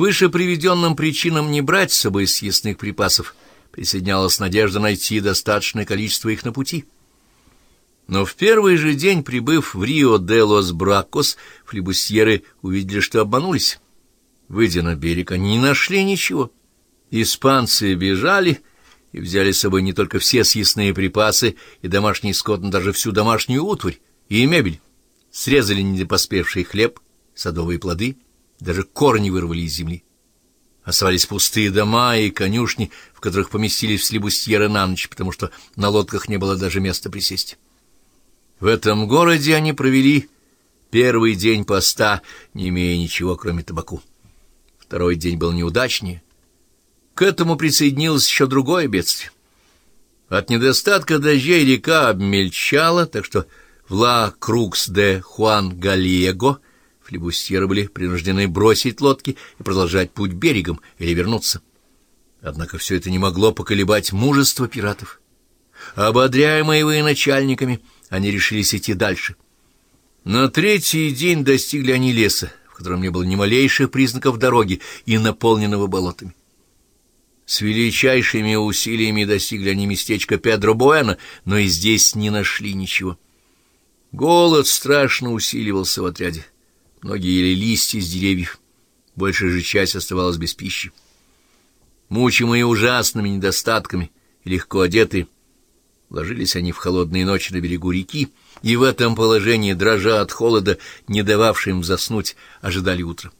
выше приведенным причинам не брать с собой съестных припасов присоединялась надежда найти достаточное количество их на пути. Но в первый же день, прибыв в Рио-де-Лос-Бракос, флибусьеры увидели, что обманулись. Выйдя на берег, они не нашли ничего. Испанцы бежали и взяли с собой не только все съестные припасы и домашний скот, но даже всю домашнюю утварь и мебель. Срезали недопоспевший хлеб, садовые плоды, даже корни вырвали из земли. Оставались пустые дома и конюшни, в которых поместились в слебустьеры на ночь, потому что на лодках не было даже места присесть. В этом городе они провели первый день поста, не имея ничего, кроме табаку. Второй день был неудачнее. К этому присоединилось еще другое бедствие. От недостатка дождей река обмельчала, так что в Ла Крукс де Хуан Галиего флебустьеры были принуждены бросить лодки и продолжать путь берегом или вернуться. Однако все это не могло поколебать мужество пиратов. Ободряемые военачальниками, они решились идти дальше. На третий день достигли они леса, в котором не было ни малейших признаков дороги и наполненного болотами. С величайшими усилиями достигли они местечка Педро Буэна, но и здесь не нашли ничего. Голод страшно усиливался в отряде. Многие ели листья с деревьев, большая же часть оставалась без пищи. Мучимые ужасными недостатками и легко одетые, ложились они в холодные ночи на берегу реки, и в этом положении, дрожа от холода, не дававшим им заснуть, ожидали утра.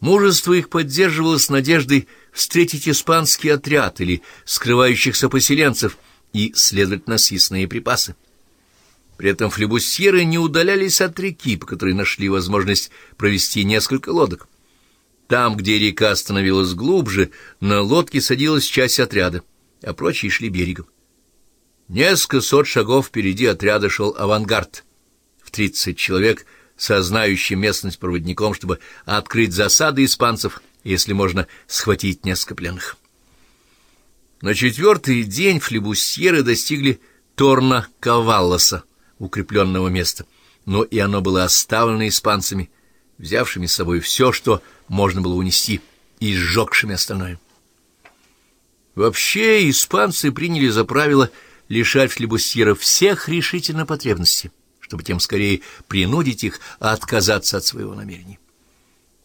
Мужество их поддерживалось надеждой встретить испанский отряд или скрывающихся поселенцев и, следовательно, съестные припасы. При этом флебусьеры не удалялись от реки, по которой нашли возможность провести несколько лодок. Там, где река становилась глубже, на лодке садилась часть отряда, а прочие шли берегом. Несколько сот шагов впереди отряда шел авангард в тридцать человек со знающим местность проводником, чтобы открыть засады испанцев, если можно схватить несколько пленных. На четвертый день флебусьеры достигли Торна Каваллоса, укрепленного места, но и оно было оставлено испанцами, взявшими с собой все, что можно было унести, и сжегшими остальное. Вообще испанцы приняли за правило лишать флебусьеров всех решительно потребностей, чтобы тем скорее принудить их отказаться от своего намерения.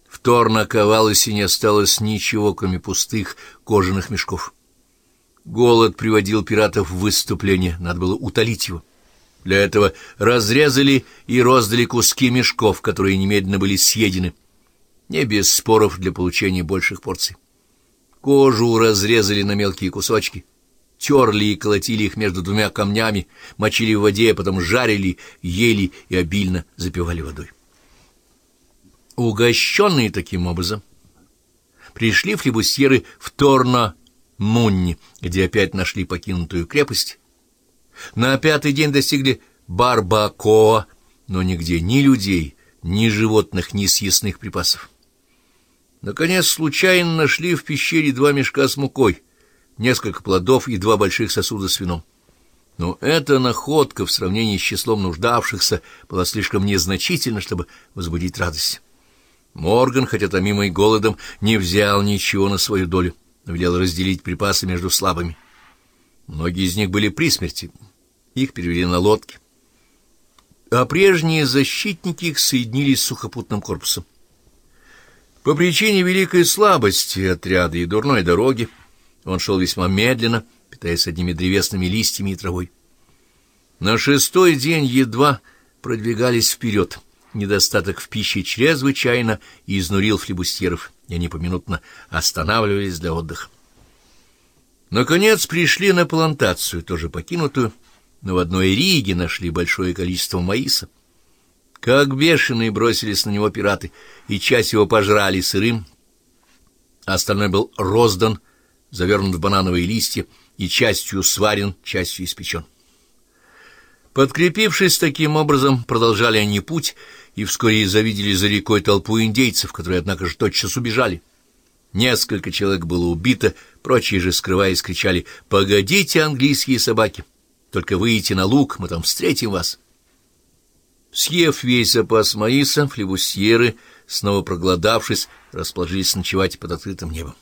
В Торно-Ковалосе не осталось ничего, кроме пустых кожаных мешков. Голод приводил пиратов в выступление, надо было утолить его. Для этого разрезали и роздали куски мешков, которые немедленно были съедены, не без споров для получения больших порций. Кожу разрезали на мелкие кусочки, терли и колотили их между двумя камнями, мочили в воде, а потом жарили, ели и обильно запивали водой. Угощенные таким образом, пришли флебусьеры в Торно-Мунни, где опять нашли покинутую крепость, на пятый день достигли Барбакоа, но нигде ни людей, ни животных, ни съестных припасов. Наконец, случайно нашли в пещере два мешка с мукой, несколько плодов и два больших сосуда с вином. Но эта находка в сравнении с числом нуждавшихся была слишком незначительна, чтобы возбудить радость. Морган, хотя томимый голодом, не взял ничего на свою долю, но велел разделить припасы между слабыми. Многие из них были при смерти, их перевели на лодки. А прежние защитники их соединились с сухопутным корпусом. По причине великой слабости отряда и дурной дороги он шел весьма медленно, питаясь одними древесными листьями и травой. На шестой день едва продвигались вперед. Недостаток в пище чрезвычайно изнурил флебустьеров, и они поминутно останавливались для отдыха. Наконец пришли на плантацию, тоже покинутую, но в одной Риге нашли большое количество маиса. Как бешеные бросились на него пираты, и часть его пожрали сырым, а остальной был роздан, завернут в банановые листья, и частью сварен, частью испечен. Подкрепившись таким образом, продолжали они путь, и вскоре завидели за рекой толпу индейцев, которые, однако же, тотчас убежали. Несколько человек было убито, прочие же, скрываясь, кричали «Погодите, английские собаки!» Только выйдите на луг, мы там встретим вас. Съев весь запас маиса, флебусьеры, снова проголодавшись, расположились ночевать под открытым небом.